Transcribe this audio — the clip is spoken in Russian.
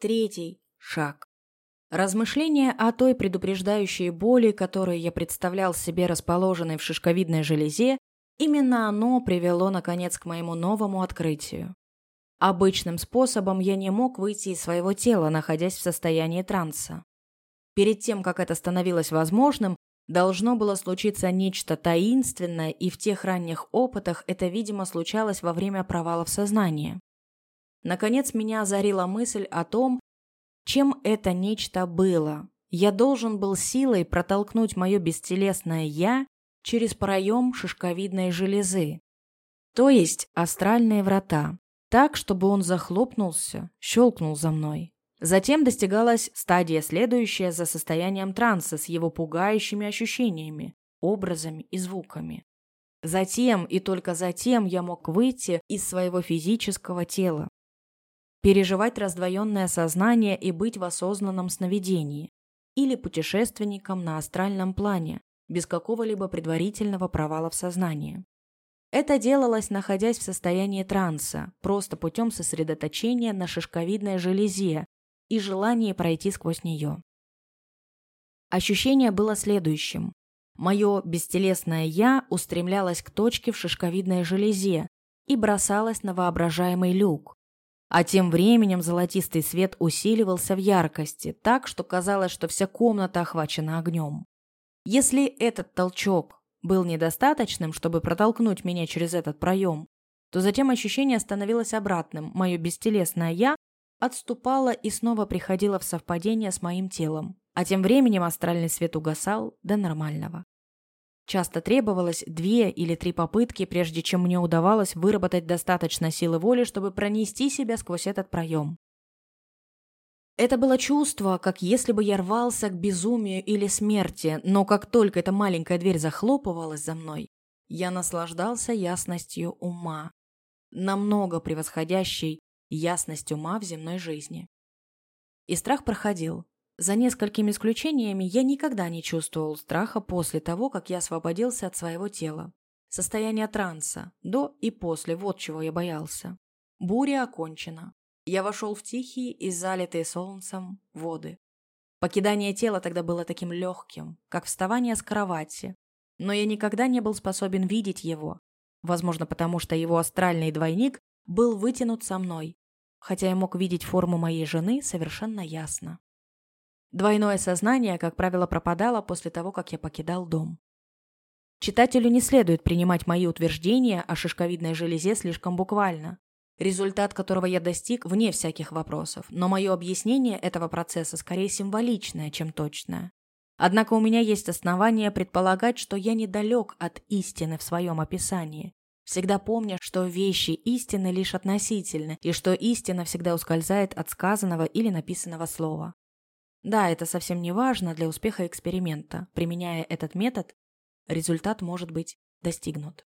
Третий шаг. Размышления о той предупреждающей боли, которую я представлял себе расположенной в шишковидной железе, именно оно привело, наконец, к моему новому открытию. Обычным способом я не мог выйти из своего тела, находясь в состоянии транса. Перед тем, как это становилось возможным, должно было случиться нечто таинственное, и в тех ранних опытах это, видимо, случалось во время провалов сознания. Наконец меня озарила мысль о том, чем это нечто было. Я должен был силой протолкнуть мое бестелесное «я» через проем шишковидной железы, то есть астральные врата, так, чтобы он захлопнулся, щелкнул за мной. Затем достигалась стадия, следующая за состоянием транса с его пугающими ощущениями, образами и звуками. Затем и только затем я мог выйти из своего физического тела, переживать раздвоенное сознание и быть в осознанном сновидении, или путешественником на астральном плане, без какого-либо предварительного провала в сознании. Это делалось, находясь в состоянии транса, просто путем сосредоточения на шишковидной железе и желании пройти сквозь нее. Ощущение было следующим. Мое бестелесное «я» устремлялось к точке в шишковидной железе и бросалось на воображаемый люк, а тем временем золотистый свет усиливался в яркости, так, что казалось, что вся комната охвачена огнем. Если этот толчок был недостаточным, чтобы протолкнуть меня через этот проем, то затем ощущение становилось обратным. Мое бестелесное «я» отступало и снова приходило в совпадение с моим телом, а тем временем астральный свет угасал до нормального. Часто требовалось две или три попытки, прежде чем мне удавалось выработать достаточно силы воли, чтобы пронести себя сквозь этот проем. Это было чувство, как если бы я рвался к безумию или смерти, но как только эта маленькая дверь захлопывалась за мной, я наслаждался ясностью ума, намного превосходящей ясность ума в земной жизни. И страх проходил, за несколькими исключениями я никогда не чувствовал страха после того, как я освободился от своего тела. Состояние транса, до и после, вот чего я боялся. Буря окончена. Я вошел в тихие и залитые солнцем воды. Покидание тела тогда было таким легким, как вставание с кровати. Но я никогда не был способен видеть его. Возможно, потому что его астральный двойник был вытянут со мной, хотя я мог видеть форму моей жены совершенно ясно. Двойное сознание, как правило, пропадало после того, как я покидал дом. Читателю не следует принимать мои утверждения о шишковидной железе слишком буквально, результат которого я достиг вне всяких вопросов, но мое объяснение этого процесса скорее символичное, чем точное. Однако у меня есть основания предполагать, что я недалек от истины в своем описании, всегда помня, что вещи истины лишь относительны, и что истина всегда ускользает от сказанного или написанного слова. Да, это совсем не важно для успеха эксперимента. Применяя этот метод, результат может быть достигнут.